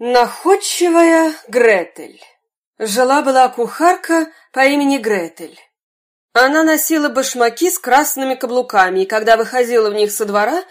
Находчивая Гретель. Жила-была кухарка по имени Гретель. Она носила башмаки с красными каблуками, и когда выходила в них со двора,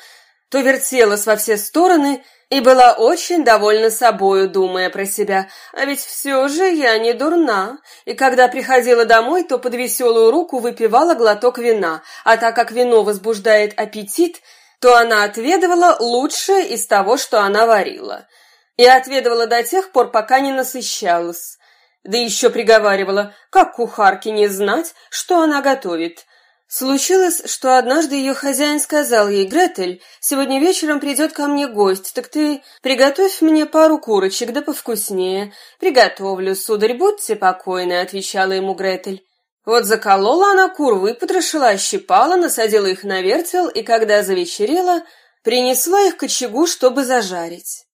то вертелась во все стороны и была очень довольна собою, думая про себя. А ведь все же я не дурна. И когда приходила домой, то под веселую руку выпивала глоток вина, а так как вино возбуждает аппетит, то она отведывала лучшее из того, что она варила – и отведывала до тех пор, пока не насыщалась. Да еще приговаривала, как кухарке не знать, что она готовит. Случилось, что однажды ее хозяин сказал ей, «Гретель, сегодня вечером придет ко мне гость, так ты приготовь мне пару курочек, да повкуснее». «Приготовлю, сударь, будьте покойны», — отвечала ему Гретель. Вот заколола она кур, выпотрошила, щипала, насадила их на вертел, и когда завечерела, принесла их к очагу, чтобы зажарить.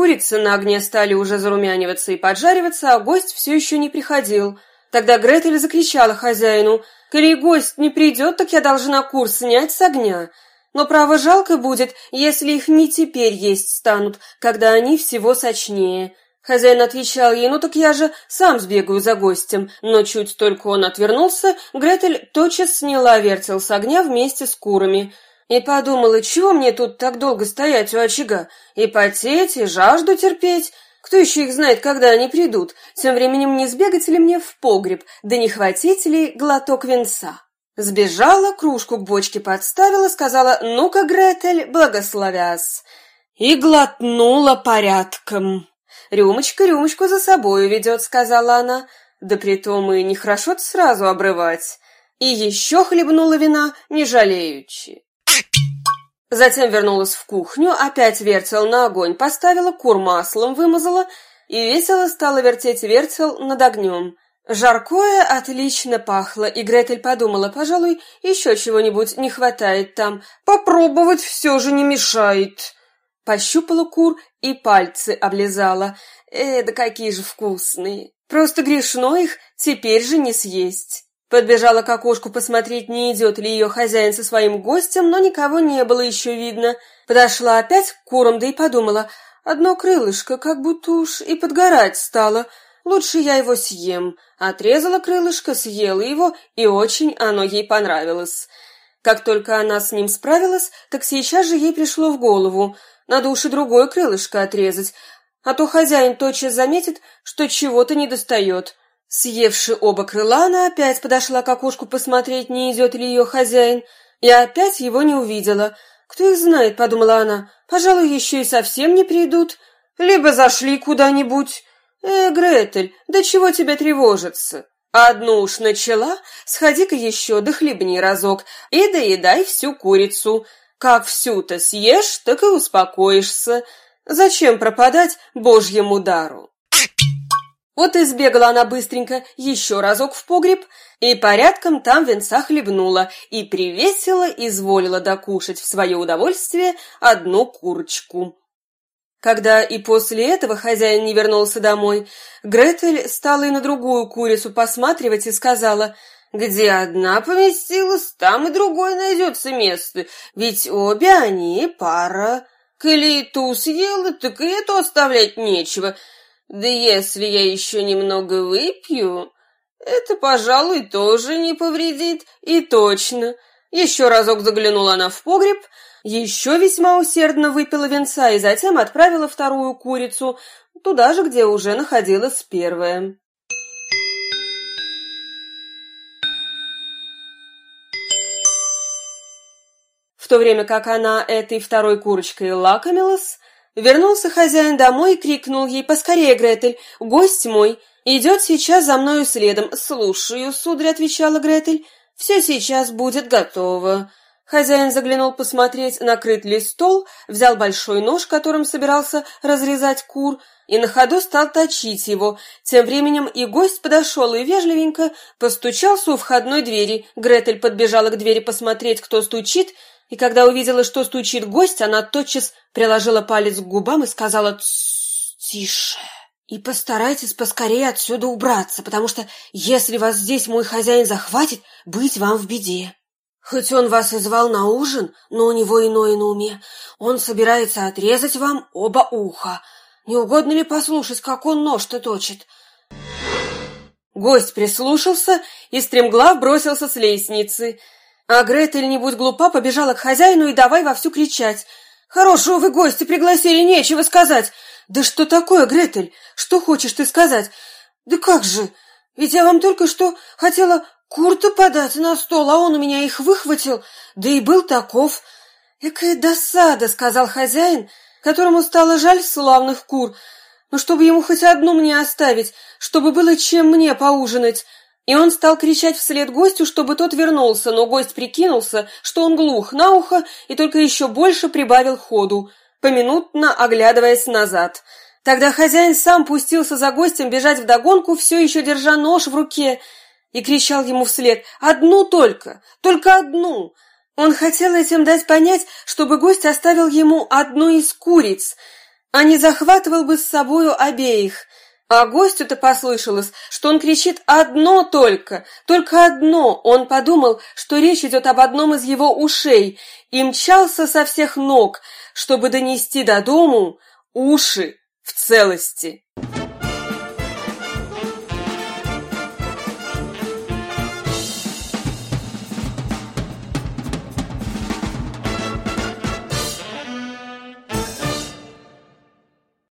Курицы на огне стали уже зарумяниваться и поджариваться, а гость все еще не приходил. Тогда Гретель закричала хозяину, «Коли гость не придет, так я должна кур снять с огня. Но право жалко будет, если их не теперь есть станут, когда они всего сочнее». Хозяин отвечал ей, «Ну так я же сам сбегаю за гостем». Но чуть только он отвернулся, Гретель тотчас сняла вертел с огня вместе с курами – и подумала, чего мне тут так долго стоять у очага? И потеть, и жажду терпеть. Кто еще их знает, когда они придут? Тем временем не сбегать ли мне в погреб, да не хватить ли глоток венца? Сбежала, кружку к бочке подставила, сказала «Ну-ка, Гретель, благословясь!» И глотнула порядком. «Рюмочка рюмочку за собою ведет», — сказала она. «Да притом и нехорошо сразу обрывать». И еще хлебнула вина, не жалеючи. Затем вернулась в кухню, опять вертел на огонь, поставила кур маслом, вымазала и весело стала вертеть вертел над огнем. Жаркое отлично пахло, и Гретель подумала, пожалуй, еще чего-нибудь не хватает там. Попробовать все же не мешает. Пощупала кур и пальцы облизала. Э, да какие же вкусные. Просто грешно их теперь же не съесть. Подбежала к окошку посмотреть, не идет ли ее хозяин со своим гостем, но никого не было еще видно. Подошла опять к курам, да и подумала, одно крылышко как будто уж и подгорать стало. Лучше я его съем. Отрезала крылышко, съела его, и очень оно ей понравилось. Как только она с ним справилась, так сейчас же ей пришло в голову, надо уж и другое крылышко отрезать, а то хозяин тотчас заметит, что чего-то недостает. Съевши оба крыла, она опять подошла к окошку посмотреть, не идет ли ее хозяин, и опять его не увидела. «Кто их знает?» — подумала она. «Пожалуй, еще и совсем не придут. Либо зашли куда-нибудь. Э, Гретель, да чего тебе тревожиться? Одну уж начала, сходи-ка еще, да хлебни разок, и доедай всю курицу. Как всю-то съешь, так и успокоишься. Зачем пропадать божьему дару?» Вот и сбегала она быстренько еще разок в погреб, и порядком там венца хлебнула, и привесила, изволила докушать в свое удовольствие одну курочку. Когда и после этого хозяин не вернулся домой, Гретель стала и на другую курицу посматривать и сказала, «Где одна поместилась, там и другой найдется место, ведь обе они пара. Коли и ту съела, так и эту оставлять нечего». Да если я еще немного выпью, это, пожалуй, тоже не повредит. И точно. Еще разок заглянула она в погреб, еще весьма усердно выпила венца и затем отправила вторую курицу туда же, где уже находилась первая. В то время как она этой второй курочкой лакомилась, Вернулся хозяин домой и крикнул ей «Поскорее, Гретель! Гость мой! Идет сейчас за мною следом!» «Слушаю, сударь», — отвечала Гретель. «Все сейчас будет готово». Хозяин заглянул посмотреть, накрыт ли стол, взял большой нож, которым собирался разрезать кур, и на ходу стал точить его. Тем временем и гость подошел и вежливенько постучался у входной двери. Гретель подбежала к двери посмотреть, кто стучит, и когда увидела, что стучит гость, она тотчас приложила палец к губам и сказала «Тише». И постарайтесь поскорее отсюда убраться, потому что если вас здесь мой хозяин захватит, быть вам в беде. Хоть он вас и звал на ужин, но у него иное на уме. Он собирается отрезать вам оба уха. Не угодно ли послушать, как он нож-то точит?» Гость прислушался и стремглав бросился с лестницы. А Гретель, не будь глупа, побежала к хозяину и давай вовсю кричать. «Хорошего вы гостя пригласили, нечего сказать!» «Да что такое, Гретель? Что хочешь ты сказать?» «Да как же? Ведь я вам только что хотела курта подать на стол, а он у меня их выхватил, да и был таков». «Экая досада!» — сказал хозяин, которому стало жаль славных кур — но чтобы ему хоть одну мне оставить, чтобы было чем мне поужинать. И он стал кричать вслед гостю, чтобы тот вернулся, но гость прикинулся, что он глух на ухо и только еще больше прибавил ходу, поминутно оглядываясь назад. Тогда хозяин сам пустился за гостем бежать вдогонку, все еще держа нож в руке, и кричал ему вслед «Одну только! Только одну!» Он хотел этим дать понять, чтобы гость оставил ему одну из куриц – а не захватывал бы с собою обеих. А гостю-то послышалось, что он кричит «одно только, только одно». Он подумал, что речь идет об одном из его ушей, и мчался со всех ног, чтобы донести до дому уши в целости.